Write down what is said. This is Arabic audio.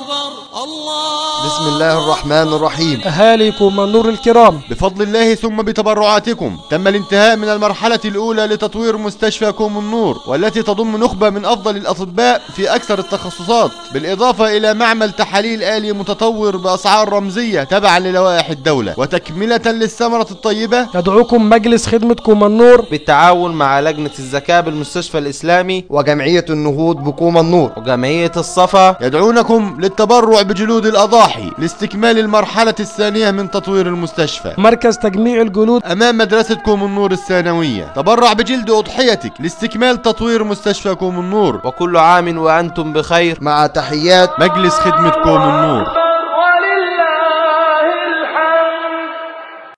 أكبر. الله. بسم الله الرحمن الرحيم. أهاليكم النور الكرام. بفضل الله ثم بتبرعاتكم. تم الانتهاء من المرحلة الأولى لتطوير مستشفى كوم النور والتي تضم نخبة من أفضل الأطباء في أكثر التخصصات بالإضافة إلى معمل تحاليل آلي متطور بأسعار رمزية تبعا للوائح الدولة وتكملة للثمرة الطيبة. يدعوكم مجلس خدمتكم النور. بالتعاون مع لجنة الزكاة بالمستشفى الإسلامي. وجمعية النهوض بكوم النور. وجمعية الصفا. يدعونكم للتبرع بجلود الأضاحي لاستكمال المرحلة الثانية من تطوير المستشفى. مركز تجميع الجلود أمام مدرسة كوم النور الثانوية. تبرع بجلد أضحيتك لاستكمال تطوير مستشفى كوم النور. وكل عام وأنتم بخير. مع تحيات مجلس خدمة كوم النور.